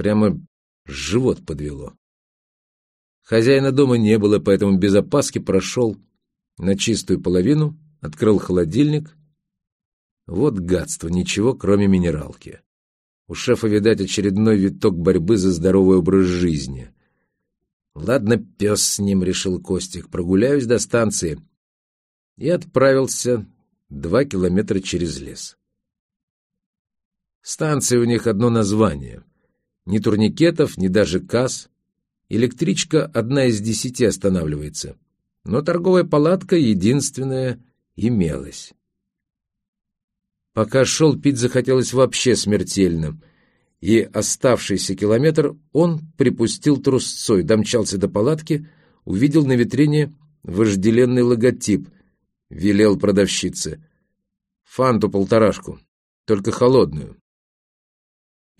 Прямо живот подвело. Хозяина дома не было, поэтому без опаски прошел на чистую половину, открыл холодильник. Вот гадство, ничего, кроме минералки. У шефа, видать, очередной виток борьбы за здоровый образ жизни. Ладно, пес с ним, решил Костик, прогуляюсь до станции. И отправился два километра через лес. Станция у них одно название. Ни турникетов, ни даже касс. Электричка одна из десяти останавливается. Но торговая палатка единственная имелась. Пока шел, пить захотелось вообще смертельно. И оставшийся километр он припустил трусцой, домчался до палатки, увидел на витрине вожделенный логотип, велел продавщице. «Фанту полторашку, только холодную».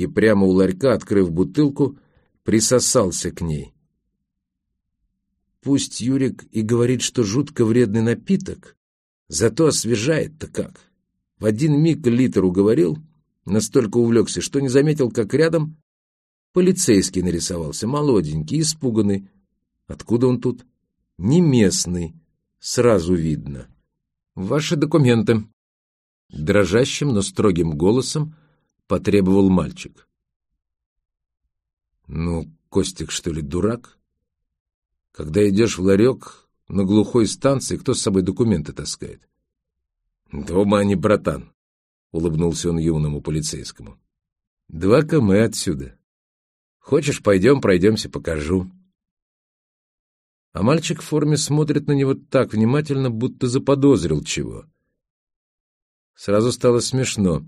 И прямо у ларька, открыв бутылку, присосался к ней. Пусть Юрик и говорит, что жутко вредный напиток, зато освежает-то как. В один миг литр уговорил, настолько увлекся, что не заметил, как рядом полицейский нарисовался, молоденький, испуганный. Откуда он тут? Не местный, сразу видно. «Ваши документы», — дрожащим, но строгим голосом потребовал мальчик. «Ну, Костик, что ли, дурак? Когда идешь в ларек на глухой станции, кто с собой документы таскает? «Дома они, братан», — улыбнулся он юному полицейскому. «Два км отсюда. Хочешь, пойдем, пройдемся, покажу». А мальчик в форме смотрит на него так внимательно, будто заподозрил чего. Сразу стало смешно,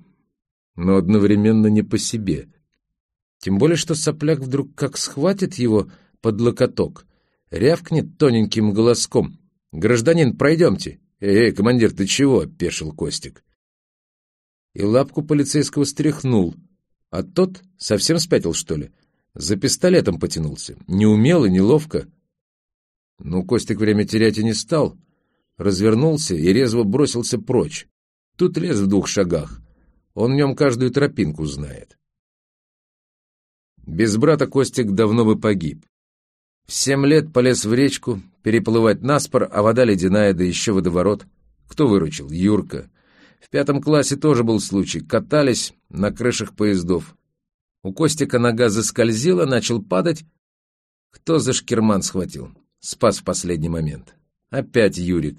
но одновременно не по себе. Тем более, что сопляк вдруг как схватит его под локоток, рявкнет тоненьким голоском. «Гражданин, пройдемте!» «Эй, командир, ты чего?» — опешил Костик. И лапку полицейского стряхнул. А тот совсем спятил, что ли? За пистолетом потянулся. Неумело, неловко. Ну, Костик время терять и не стал. Развернулся и резво бросился прочь. Тут лес в двух шагах. Он в нем каждую тропинку знает. Без брата Костик давно бы погиб. В семь лет полез в речку, переплывать наспор, а вода ледяная, да еще водоворот. Кто выручил? Юрка. В пятом классе тоже был случай. Катались на крышах поездов. У Костика нога заскользила, начал падать. Кто за шкерман схватил? Спас в последний момент. Опять Юрик.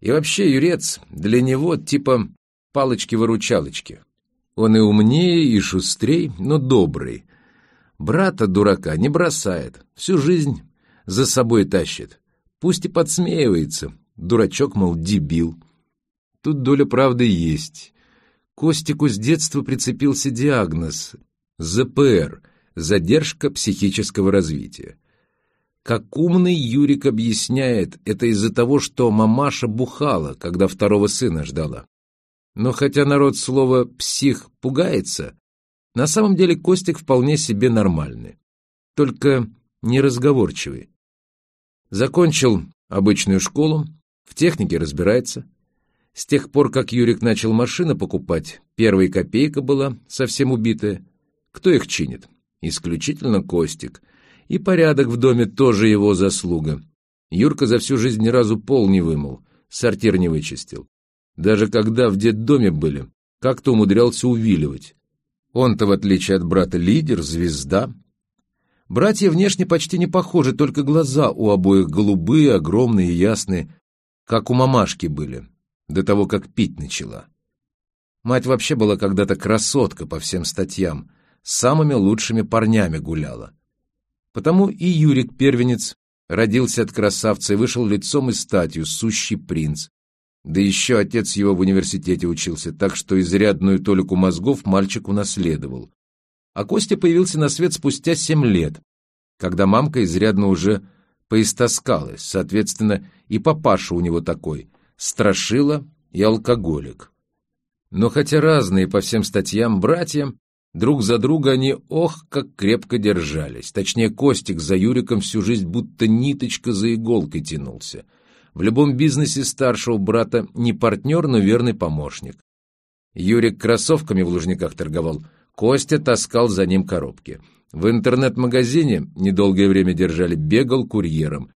И вообще Юрец для него типа палочки-выручалочки. Он и умнее, и шустрей, но добрый. Брата дурака не бросает, всю жизнь за собой тащит. Пусть и подсмеивается, дурачок, мол, дебил. Тут доля правды есть. Костику с детства прицепился диагноз – ЗПР – задержка психического развития. Как умный Юрик объясняет, это из-за того, что мамаша бухала, когда второго сына ждала. Но хотя народ слово «псих» пугается, на самом деле Костик вполне себе нормальный, только неразговорчивый. Закончил обычную школу, в технике разбирается. С тех пор, как Юрик начал машины покупать, первая копейка была совсем убитая. Кто их чинит? Исключительно Костик. И порядок в доме тоже его заслуга. Юрка за всю жизнь ни разу пол не вымыл, сортир не вычистил. Даже когда в детдоме были, как-то умудрялся увиливать. Он-то, в отличие от брата, лидер, звезда. Братья внешне почти не похожи, только глаза у обоих голубые, огромные и ясные, как у мамашки были, до того, как пить начала. Мать вообще была когда-то красотка по всем статьям, с самыми лучшими парнями гуляла. Потому и Юрик Первенец родился от красавца и вышел лицом и статью, сущий принц, да еще отец его в университете учился, так что изрядную толику мозгов мальчик унаследовал. А Костя появился на свет спустя семь лет, когда мамка изрядно уже поистоскалась, соответственно, и папаша у него такой, страшила и алкоголик. Но хотя разные по всем статьям братья, друг за друга они ох, как крепко держались. Точнее, Костик за Юриком всю жизнь будто ниточка за иголкой тянулся — в любом бизнесе старшего брата не партнер, но верный помощник. Юрик кроссовками в Лужниках торговал, Костя таскал за ним коробки. В интернет-магазине недолгое время держали, бегал курьером.